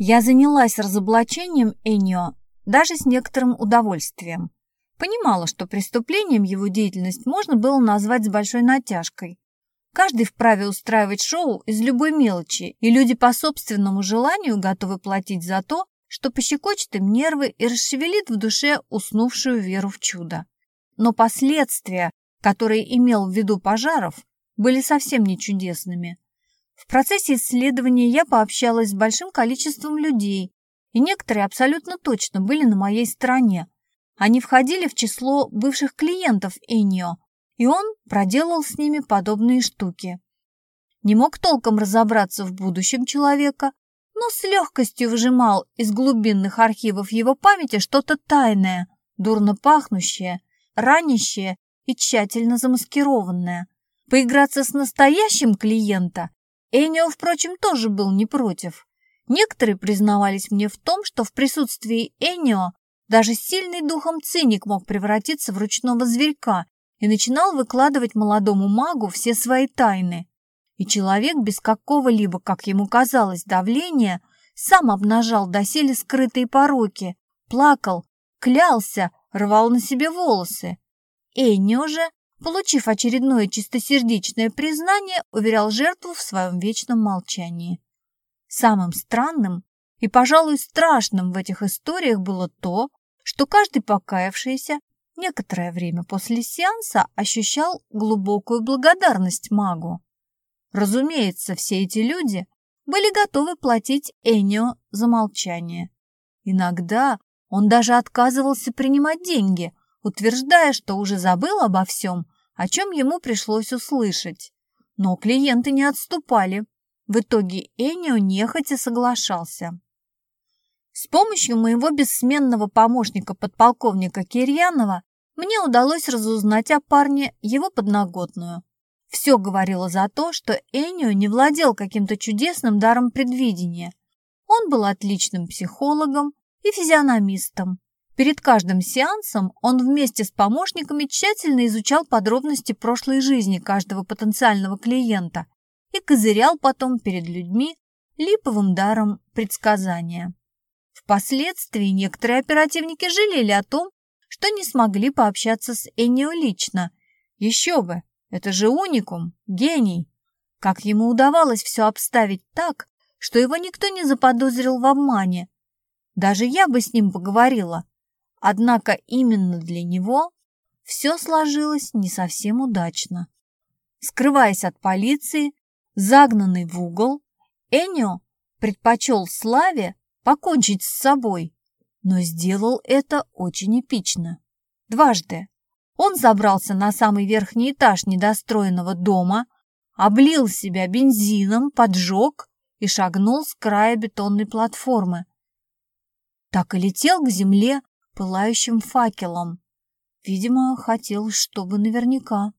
Я занялась разоблачением Энио даже с некоторым удовольствием. Понимала, что преступлением его деятельность можно было назвать с большой натяжкой. Каждый вправе устраивать шоу из любой мелочи, и люди по собственному желанию готовы платить за то, что пощекочет им нервы и расшевелит в душе уснувшую веру в чудо. Но последствия, которые имел в виду Пожаров, были совсем не чудесными. В процессе исследования я пообщалась с большим количеством людей, и некоторые абсолютно точно были на моей стороне. Они входили в число бывших клиентов Энио, и он проделал с ними подобные штуки. Не мог толком разобраться в будущем человека, но с легкостью выжимал из глубинных архивов его памяти что-то тайное, дурно пахнущее, ранящее и тщательно замаскированное. Поиграться с настоящим клиента Энио, впрочем, тоже был не против. Некоторые признавались мне в том, что в присутствии Энио даже сильный духом циник мог превратиться в ручного зверька и начинал выкладывать молодому магу все свои тайны. И человек без какого-либо, как ему казалось, давления сам обнажал доселе скрытые пороки, плакал, клялся, рвал на себе волосы. Эйнио же, получив очередное чистосердечное признание, уверял жертву в своем вечном молчании. Самым странным и, пожалуй, страшным в этих историях было то, что каждый покаявшийся некоторое время после сеанса ощущал глубокую благодарность магу. Разумеется, все эти люди были готовы платить Энио за молчание. Иногда он даже отказывался принимать деньги, утверждая, что уже забыл обо всем, о чем ему пришлось услышать. Но клиенты не отступали. В итоге Энио нехотя соглашался. С помощью моего бессменного помощника подполковника Кирьянова мне удалось разузнать о парне его подноготную. Все говорило за то, что Энио не владел каким-то чудесным даром предвидения. Он был отличным психологом и физиономистом. Перед каждым сеансом он вместе с помощниками тщательно изучал подробности прошлой жизни каждого потенциального клиента и козырял потом перед людьми липовым даром предсказания. Впоследствии некоторые оперативники жалели о том, что не смогли пообщаться с Эннио лично. Еще бы, это же уникум, гений. Как ему удавалось все обставить так, что его никто не заподозрил в обмане. Даже я бы с ним поговорила. Однако именно для него все сложилось не совсем удачно. Скрываясь от полиции, загнанный в угол, Энио предпочел славе покончить с собой, но сделал это очень эпично. Дважды. Он забрался на самый верхний этаж недостроенного дома, облил себя бензином, поджег и шагнул с края бетонной платформы. Так и летел к земле пылающим факелом. Видимо, хотел, чтобы наверняка.